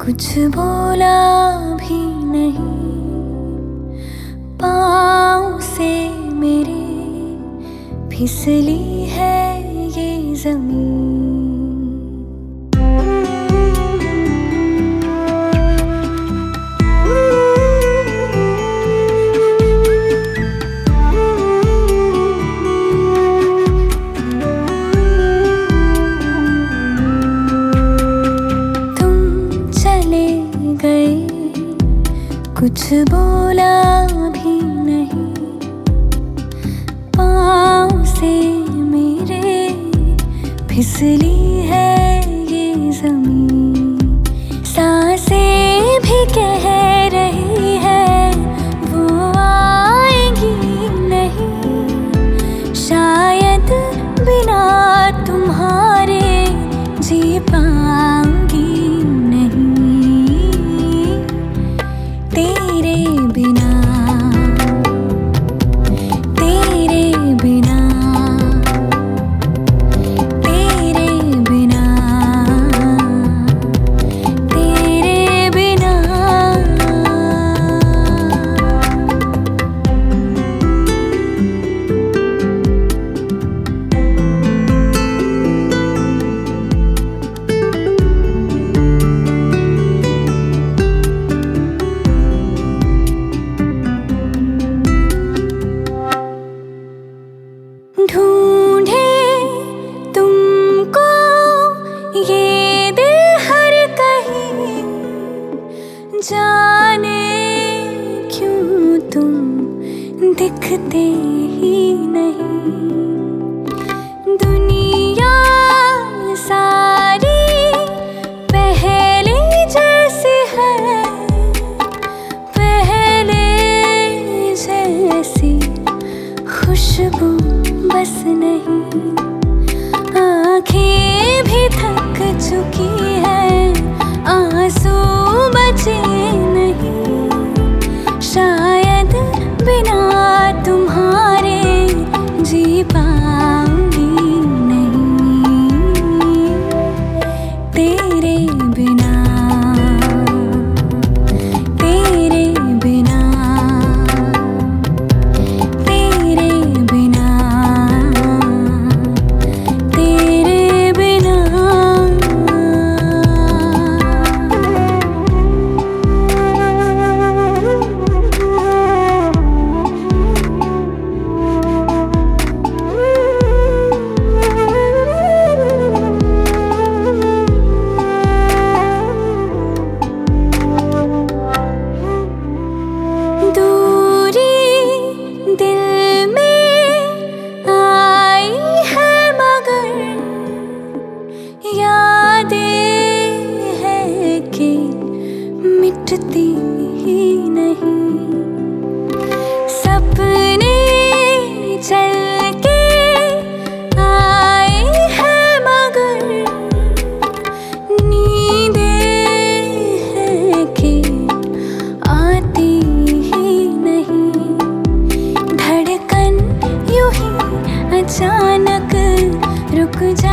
कुछ बोला भी नहीं। पाँव से मेरे फिसली है ये ज़मीन। कुछ बोला भी नहीं। पाँव से मेरे फिसली है ये ज़मीन। साँसें भी कह जाने क्यों तुम दिखते ही नहीं? दुनिया सारी पहले जैसी है, पहले जैसी खुशबू बस